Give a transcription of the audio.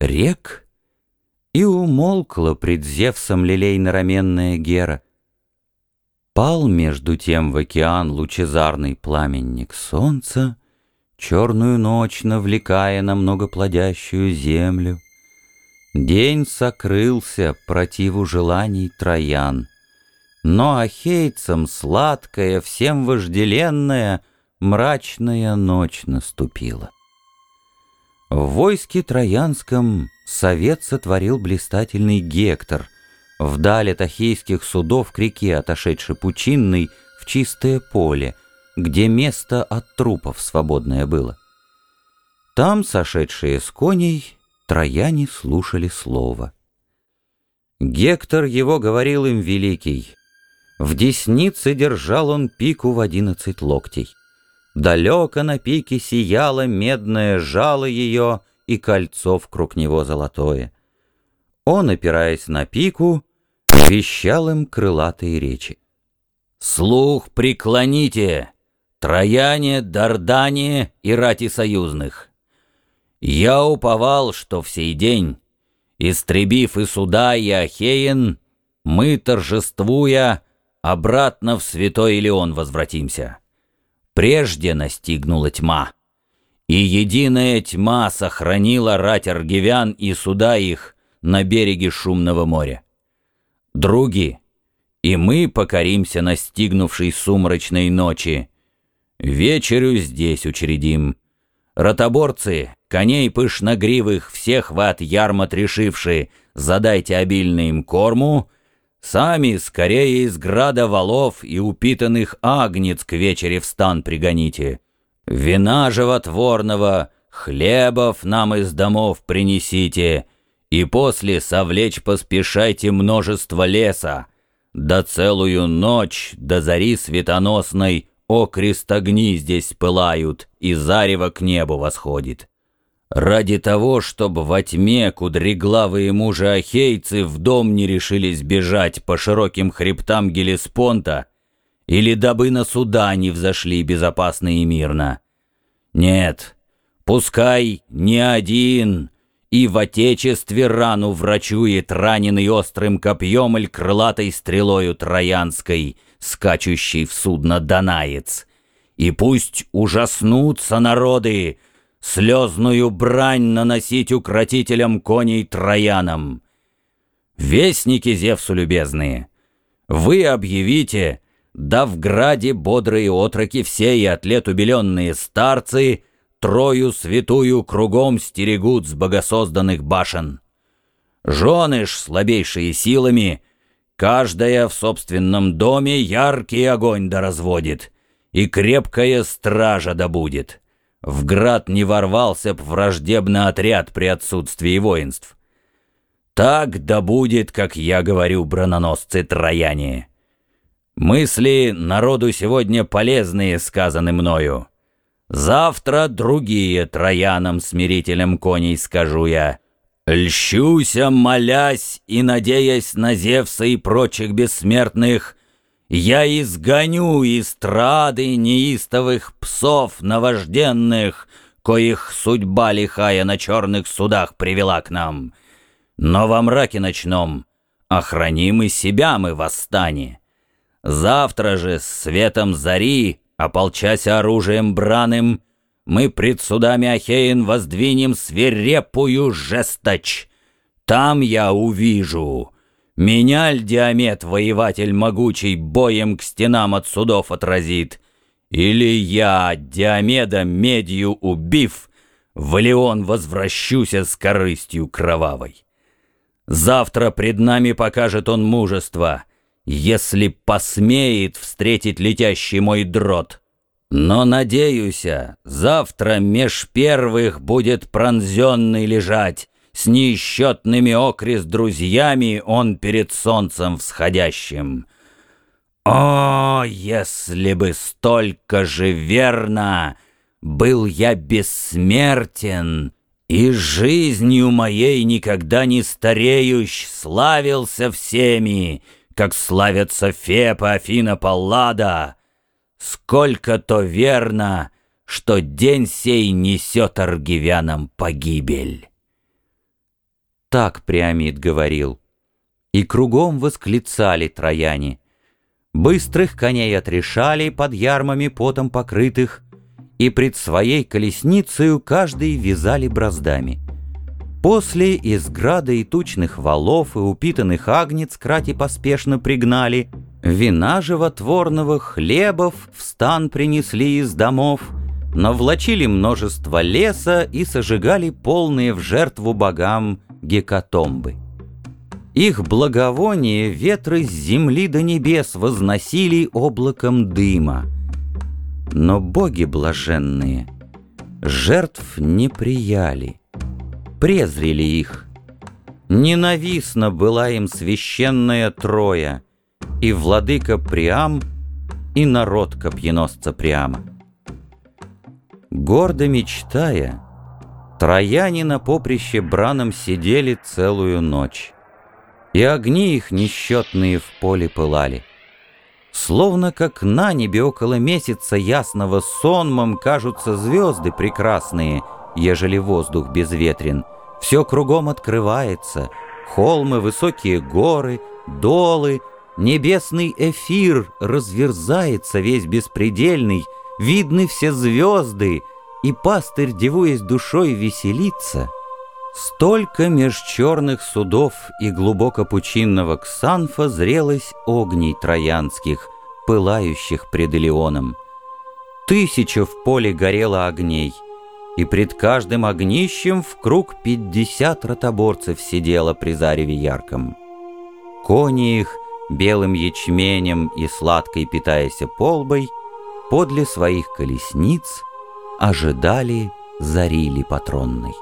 рек, и умолкла пред Зевсом лилейно-раменная Гера. Пал между тем в океан лучезарный пламенник солнца, Черную ночь навлекая на многоплодящую землю. День сокрылся противу желаний троян, Но ахейцам сладкая, всем вожделенная, Мрачная ночь наступила. В войске троянском совет сотворил блистательный Гектор, Вдаль от ахейских судов к реке, отошедшей пучинной, в чистое поле, где место от трупов свободное было. Там, сошедшие с коней, трояне слушали слово. Гектор его говорил им великий. В деснице держал он пику в одиннадцать локтей. Далеко на пике сияло медное жало ее и кольцо вкруг него золотое. Он, опираясь на пику, вещал им крылатые речи. «Слух преклоните, трояне, дардане и рати союзных! Я уповал, что в сей день, истребив и суда, и Ахеен, мы, торжествуя, обратно в святой Илеон возвратимся. Прежде настигнула тьма, и единая тьма сохранила рать аргивян и суда их на береге шумного моря. Други, и мы покоримся настигнувшей сумрачной ночи. Вечерю здесь учредим. Ротоборцы, Коней пышногривых всех в ад ярмо трешивши, задайте обильно им корму, сами скорее из града валов и упитанных агнец к вечере в стан пригоните. Вина животворного, хлебов нам из домов принесите, и после совлечь поспешайте множество леса, да целую ночь до зари светоносной окрест огни здесь пылают, и зарево к небу восходит. Ради того, чтобы во тьме кудреглавые мужи-ахейцы в дом не решились бежать по широким хребтам Гелеспонта, или дабы на суда не взошли безопасно и мирно. Нет, пускай не один и в отечестве рану врачует раненый острым копьем или крылатой стрелою троянской, скачущий в судно Данаец. И пусть ужаснутся народы, слезную брань наносить укротителям коней троянам. Вестники Зевсу любезные, вы объявите, да в граде бодрые отроки все и атлет убеленные старцы Трою святую кругом стерегут с богосозданных башен. Жены ж слабейшие силами, каждая в собственном доме яркий огонь да разводит, и крепкая стража да будет. В град не ворвался б враждебный отряд при отсутствии воинств. Так да будет, как я говорю, брононосцы трояне. Мысли народу сегодня полезные сказаны мною. Завтра другие троянам смирителям коней скажу я. Льщуся, молясь и надеясь на Зевса и прочих бессмертных, я изгоню из трады неистовых псов наважденных, коих судьба лихая на черных судах привела к нам. Но во мраке ночном охраним и себя мы восстане. Завтра же с светом зари, ополчась оружием браным, мы пред судами Ахеин воздвинем свирепую жесточь. Там я увижу меня ль Диамет, воеватель могучий, боем к стенам от судов отразит? Или я, Диомеда, медью убив, в Леон возвращуся с корыстью кровавой? Завтра пред нами покажет он мужество, если посмеет встретить летящий мой дрот. Но, надеюся, завтра меж первых будет пронзенный лежать, с несчетными окрест друзьями он перед солнцем всходящим. О, если бы столько же верно был я бессмертен, и жизнью моей никогда не стареющ славился всеми, как славятся Фепа, Афина, Паллада, сколько то верно, что день сей несет аргивянам погибель. Так Приамид говорил. И кругом восклицали трояне. Быстрых коней отрешали под ярмами потом покрытых, И пред своей колесницею каждый вязали браздами. После из града и тучных валов и упитанных агнец крати поспешно пригнали, Вина животворного хлебов в стан принесли из домов, Но влачили множество леса и сожигали полные в жертву богам гекатомбы. Их благовоние ветры с земли до небес возносили облаком дыма. Но боги блаженные жертв не прияли, презрели их. Ненавистна была им священная Троя, и владыка Приам, и народ копьеносца Приама. Гордо мечтая, трояне на поприще браном сидели целую ночь. И огни их несчетные в поле пылали. Словно как на небе около месяца ясного сонмом кажутся звезды прекрасные, ежели воздух безветрен. Все кругом открывается, холмы, высокие горы, долы, небесный эфир разверзается весь беспредельный, видны все звезды, и пастырь, дивуясь душой, веселится — Столько меж черных судов и глубоко пучинного Ксанфа зрелось огней троянских, пылающих пред Илеоном. Тысяча в поле горело огней, и пред каждым огнищем в круг пятьдесят ротоборцев сидело при зареве ярком. Кони их, белым ячменем и сладкой питаясь полбой, подле своих колесниц ожидали зарили патронной.